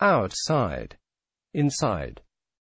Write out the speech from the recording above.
outside, inside.